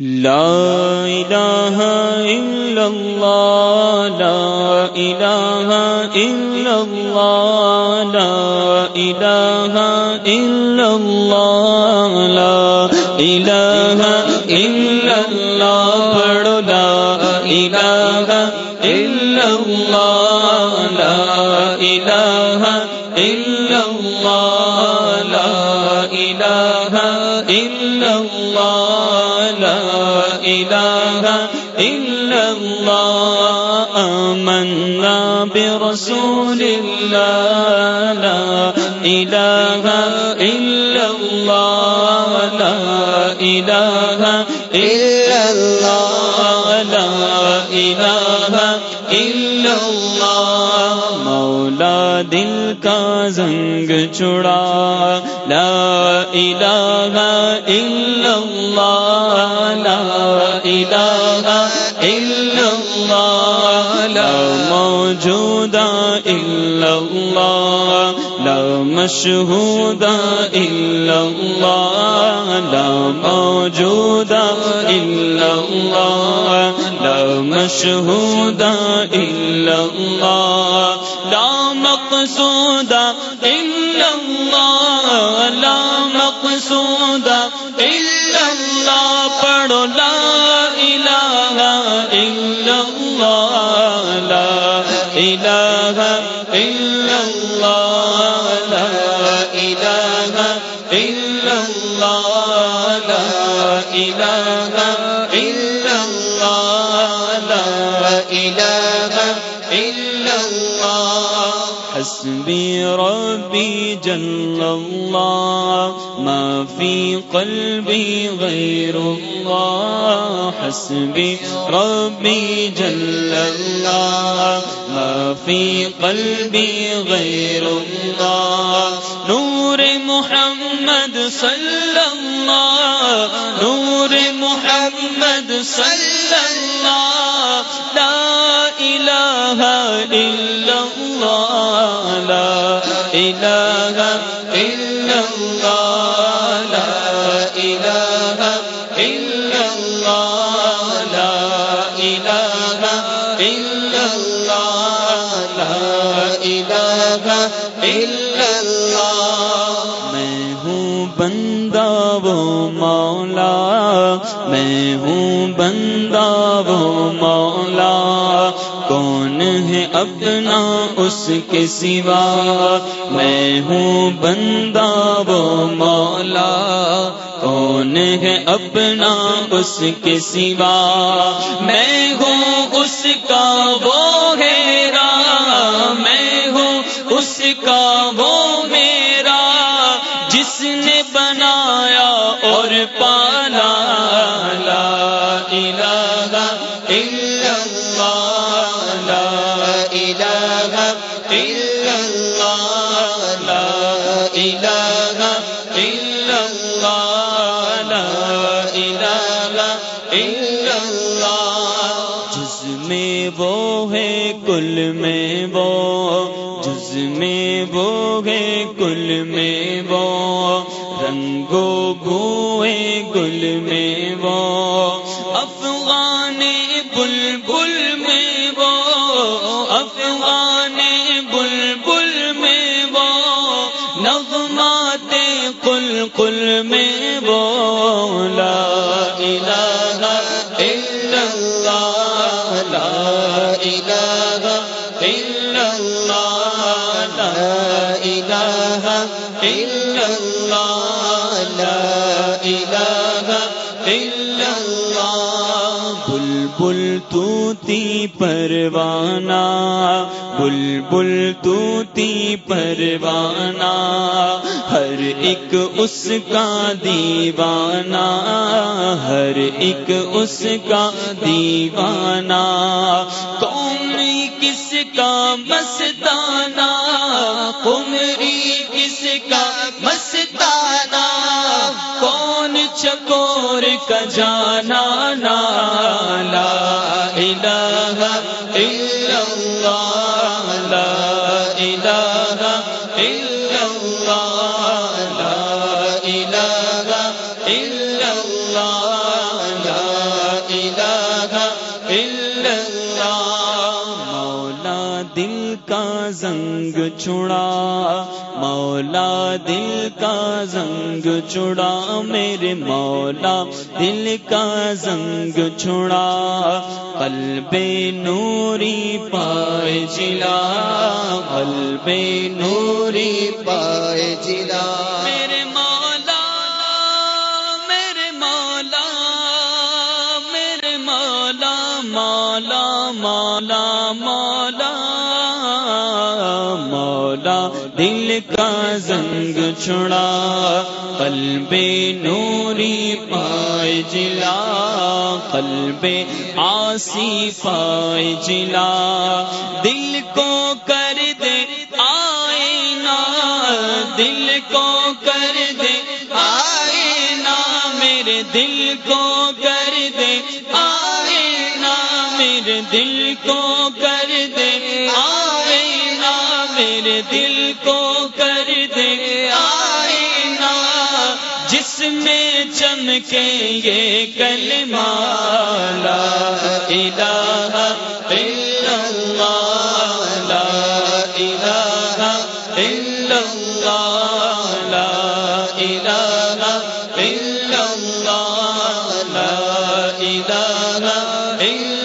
لا الہ الا اللہ لا الہ الا اللہ لا الہ الا اللہ لا الہ الا اللہ پڑھو لا الہ الا اللہ لا الہ الا اللہ لا الہ الا اللہ لا الہ الا اللہ لا الہ الا اللہ لا الہ الا اللہ مولا دل کا زنگ چڑا لا الہ الا اللہ لا الہ الا اللہ لا موجود الا اللہ، لا مشہود الا اللہ، لا موجود الا اللہ، لا مشہود الا اللہ، لا مقصود الا اللہ، لا مقصود الا اللہ، پڑھو لا الا اللہ لا الہ الا اللہ لا الہ الا اللہ حسبي ربي جل الله، ما في قلبي غير الله. حسبي ربي جل الله، ما في قلبي غير الله. نور محمد صلى الله نور محمد صلى الله لا الہ الا مولا، میں ہوں بندہ وہ مولا۔ کون ہے اپنا اس کے سوا؟ میں ہوں بندہ وہ مولا۔ کون ہے اپنا اس کے سوا؟ میں ہوں اس کا وہ ہیرا۔ میں ہوں اس کا وہ میرا الہ لا الہ الا اللہ لا جس میں وہ ہے کل میں وہ جز میں وہ ہے کل میں وہ رنگو بوئے گل میں وہ، افغان بل بل میں وہ الہ الا اللہ لا الہ الا اللہ لا الہ الا اللہ لا الہ الا توتی پروانہ، بلبل توتی پروانہ، ہر ایک اس کا دیوانہ، ہر ایک اس کا دیوانہ قومی کس کا مستانہ قمری کس کا مستانہ، کون چکور کا جانا اللہ مولا دل کا زنگ چھڑا مولا دل کا زنگ چھڑا، میرے مولا دل کا زنگ چھڑا۔ قلب نوری پائے جلا قلب نوری پائے جلا میرے دل کا زنگ چھڑا، قلب نوری پائے جلا، قلب آسی پائے جلا۔ دل کو کر دے آئینہ، دل کو کر دے آئینہ، میرے دل کو کر دے آئینہ، میرے دل کو میرے دل کو کر دے آئینہ، جس میں چمکے یہ کلمہ، لا الہ الا اللہ، لا الہ الا اللہ، لا الہ الا اللہ، لا الہ الا